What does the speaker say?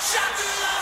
Shot to love.